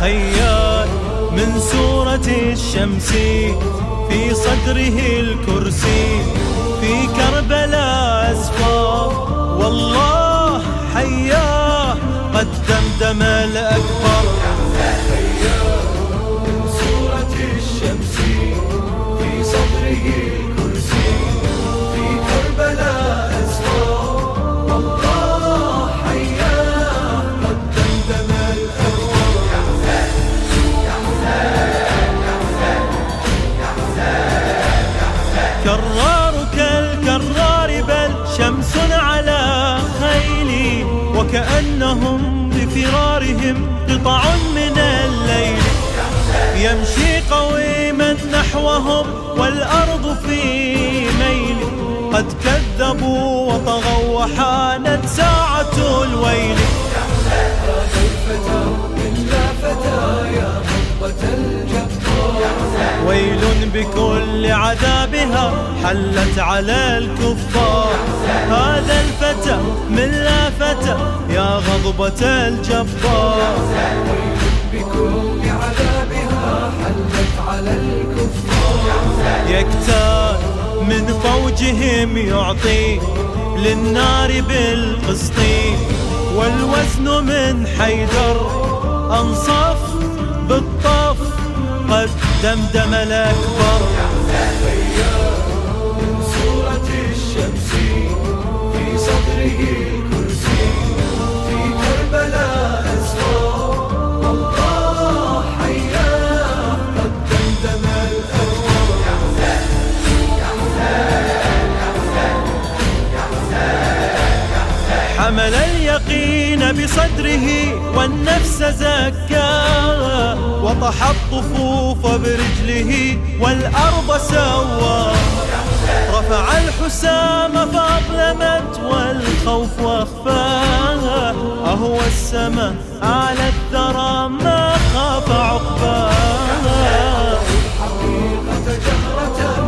خيال من سورة الشمس في صدره الكرسي في كربلاء أسفار والله حياه قد دمدم الأكبر. وكأنهم بفرارهم قطع من الليل. يمشي قويما نحوهم والأرض في ميل. قد كذبوا وطغوا وحانت ساعة الويل. ويل بكل عذابها حلت على الكفار. هذا الفتى من لا فتى يا غضبة الجبار. بكل عذابها حلت على الكفار يكتال من فوجهم يعطي للنار بالقسط والوزن من حيدر أنصف دمدم الأكبر. من سورة الشمس في صدره في كربلاء الله دمدم الأكبر. حمل اليقين بصدره والنفس زكاها وطحى الطفوف برجله والأرض سوى رفع الحسام فأظلمت والخوف أخفاها أهو السماء على الثرى ما خاف عقباها حقيقة جهرة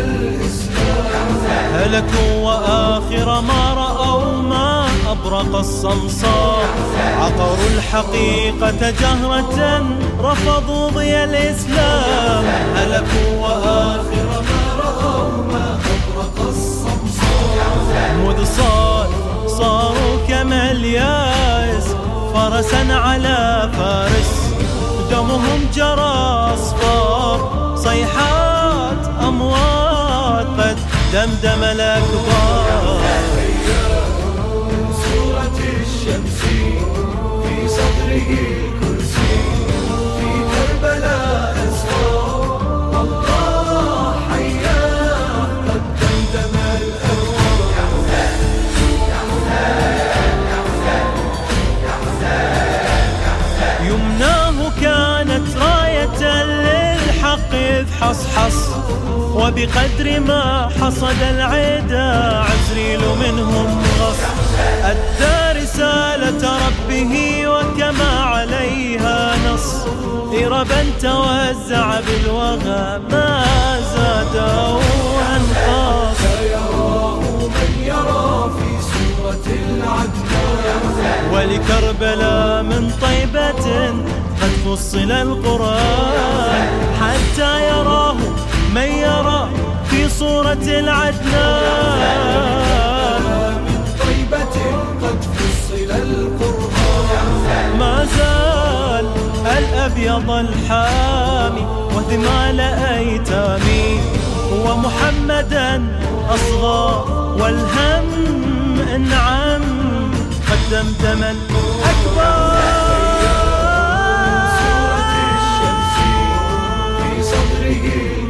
الإسلام هلكوا وآخر ما رأوا ما أبرق الصمصار عقروا الحقيقة جهرة رفضوا ضي الإسلام. هلكوا وآخر ما رأوا ما أبرق الصمصار مذ صار صاروا كما الياس فرسا على فارس. دمهم جرى أصفار صيحات أموات قد دمدم الأكبار. الشمس في صدره الكرسي في كربلاء أسفار الله حياه قد دمدم الأكبر يمناه كانت راية للحق إذ حصحص وبقدر ما حصد العدا عزريل منهم غص. أدى رسالة ربه وكما عليها نص إربا توزع بالوغى ما زاد أنقص فيراه من يرى في ولكربلاء من طيبة قد فصل القرآن حتى يراه من يرى في صورة العدنان. قد فصل القرآن. ما زال الأبيض الحامي وثم أيتامي هو محمدا أصغى والهم إنعم. عم قد أكبر. سورة الشمس في صدره.